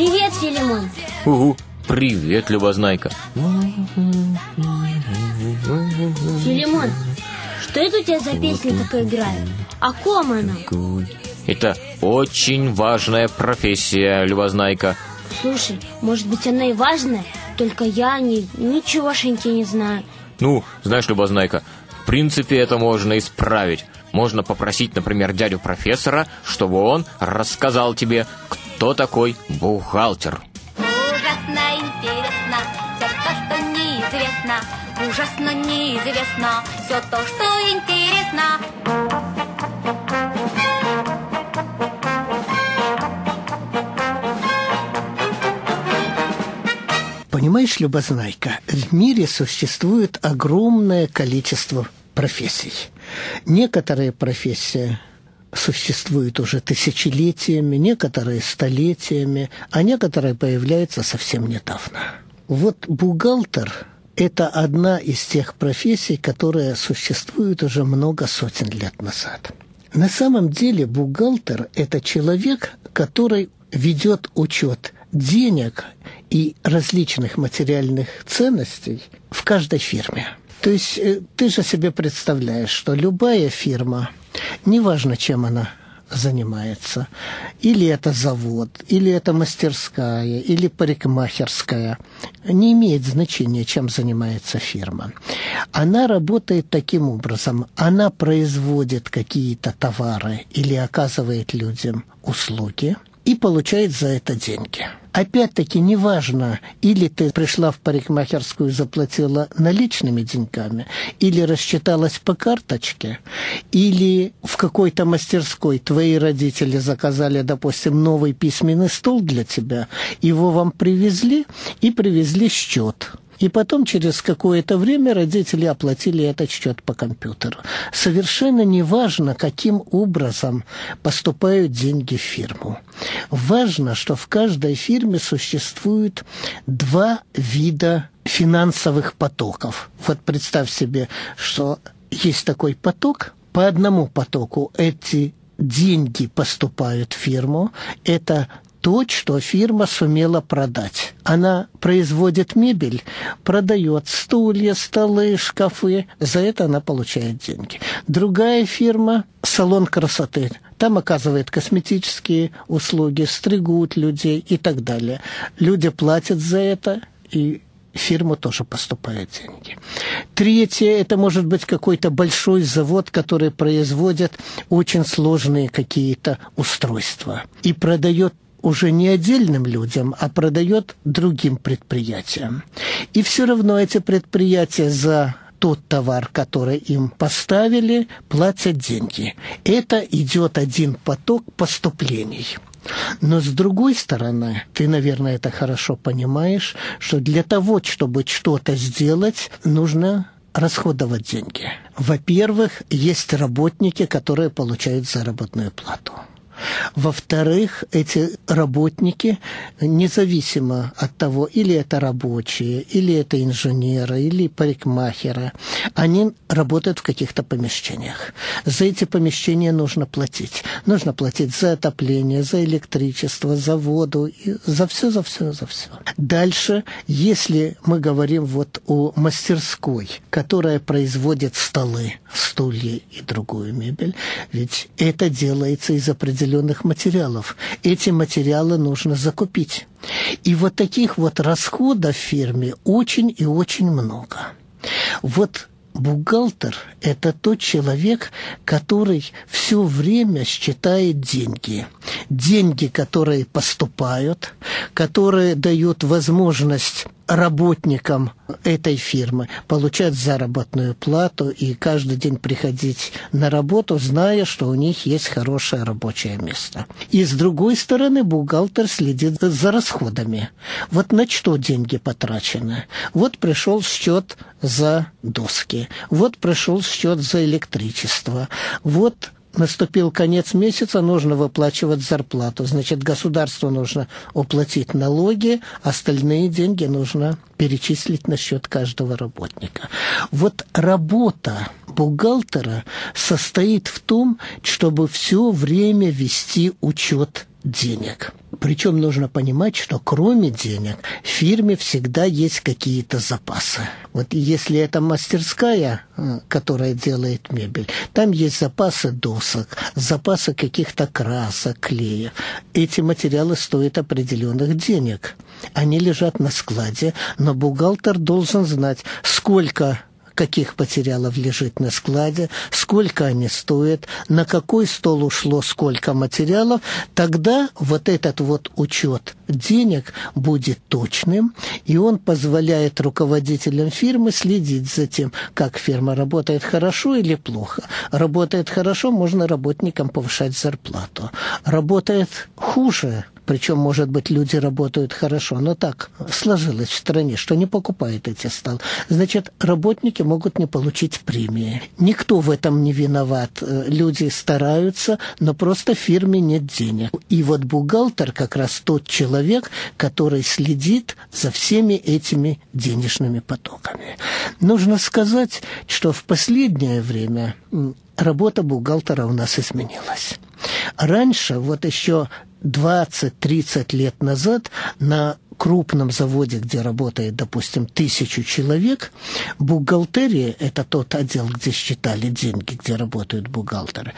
Привет, Филимон. Угу, привет, Любознайка. Филимон, что это у тебя за песня такая играет? О ком она? Это очень важная профессия, Любознайка. Слушай, может быть она и важная, только я о ней ничегошеньки не знаю. Ну, знаешь, Любознайка, в принципе это можно исправить. Можно попросить, например, дядю профессора, чтобы он рассказал тебе, кто такой бухгалтер. Ужасно интересно все то, что неизвестно. Ужасно неизвестно все то, что интересно. Понимаешь, Любознайка, в мире существует огромное количество профессий. Некоторые профессии существуют уже тысячелетиями, некоторые столетиями, а некоторые появляются совсем недавно. Вот бухгалтер – это одна из тех профессий, которая существует уже много сотен лет назад. На самом деле бухгалтер – это человек, который ведет учет денег и различных материальных ценностей в каждой фирме. То есть э, ты же себе представляешь, что любая фирма, неважно, чем она занимается, или это завод, или это мастерская, или парикмахерская, не имеет значения, чем занимается фирма. Она работает таким образом, она производит какие-то товары или оказывает людям услуги и получает за это деньги – Опять-таки, неважно, или ты пришла в парикмахерскую, заплатила наличными деньгами, или рассчиталась по карточке, или в какой-то мастерской твои родители заказали, допустим, новый письменный стол для тебя, его вам привезли и привезли счет – и потом через какое-то время родители оплатили этот счет по компьютеру. Совершенно не важно, каким образом поступают деньги в фирму. Важно, что в каждой фирме существует два вида финансовых потоков. Вот представь себе, что есть такой поток, по одному потоку эти деньги поступают в фирму, это то, что фирма сумела продать. Она производит мебель, продает стулья, столы, шкафы. За это она получает деньги. Другая фирма – салон красоты. Там оказывает косметические услуги, стригут людей и так далее. Люди платят за это, и фирму тоже поступают деньги. Третье, это может быть какой-то большой завод, который производит очень сложные какие-то устройства и продает уже не отдельным людям, а продает другим предприятиям. И все равно эти предприятия за тот товар, который им поставили, платят деньги. Это идет один поток поступлений. Но с другой стороны, ты, наверное, это хорошо понимаешь, что для того, чтобы что-то сделать, нужно расходовать деньги. Во-первых, есть работники, которые получают заработную плату. Во-вторых, эти работники, независимо от того, или это рабочие, или это инженеры, или парикмахеры, они работают в каких-то помещениях. За эти помещения нужно платить. Нужно платить за отопление, за электричество, за воду, за все, за все, за все. Дальше, если мы говорим вот о мастерской, которая производит столы, стулья и другую мебель, ведь это делается из определенных определенных материалов. Эти материалы нужно закупить. И вот таких вот расходов в фирме очень и очень много. Вот бухгалтер – это тот человек, который все время считает деньги. Деньги, которые поступают, которые дают возможность работникам этой фирмы получать заработную плату и каждый день приходить на работу, зная, что у них есть хорошее рабочее место. И с другой стороны, бухгалтер следит за расходами. Вот на что деньги потрачены? Вот пришел счет за доски, вот пришел счет за электричество, вот наступил конец месяца, нужно выплачивать зарплату. Значит, государству нужно уплатить налоги, остальные деньги нужно перечислить на счет каждого работника. Вот работа бухгалтера состоит в том, чтобы все время вести учет денег. Причем нужно понимать, что кроме денег в фирме всегда есть какие-то запасы. Вот если это мастерская, э, которая делает мебель, там есть запасы досок, запасы каких-то красок, клеев. Эти материалы стоят определенных денег. Они лежат на складе, но бухгалтер должен знать, сколько каких материалов лежит на складе, сколько они стоят, на какой стол ушло сколько материалов, тогда вот этот вот учет денег будет точным, и он позволяет руководителям фирмы следить за тем, как фирма работает хорошо или плохо. Работает хорошо, можно работникам повышать зарплату. Работает хуже, причем, может быть, люди работают хорошо, но так сложилось в стране, что не покупают эти столы. Значит, работники могут не получить премии. Никто в этом не виноват. Э, люди стараются, но просто фирме нет денег. И вот бухгалтер как раз тот человек, который следит за всеми этими денежными потоками. Нужно сказать, что в последнее время работа бухгалтера у нас изменилась. Раньше, вот еще 20-30 лет назад на крупном заводе, где работает, допустим, тысячу человек, бухгалтерия, это тот отдел, где считали деньги, где работают бухгалтеры,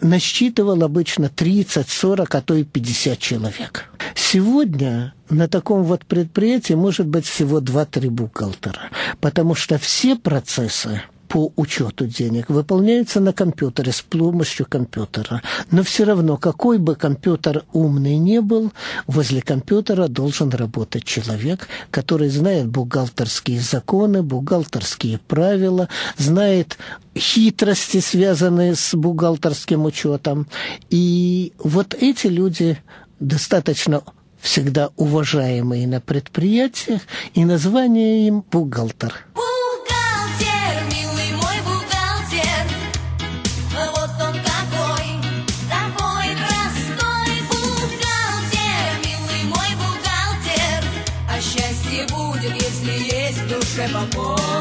насчитывал обычно 30, 40, а то и 50 человек. Сегодня на таком вот предприятии может быть всего 2-3 бухгалтера, потому что все процессы по учету денег выполняется на компьютере с помощью компьютера. Но все равно, какой бы компьютер умный не был, возле компьютера должен работать человек, который знает бухгалтерские законы, бухгалтерские правила, знает хитрости, связанные с бухгалтерским учетом. И вот эти люди достаточно всегда уважаемые на предприятиях, и название им бухгалтер. amor.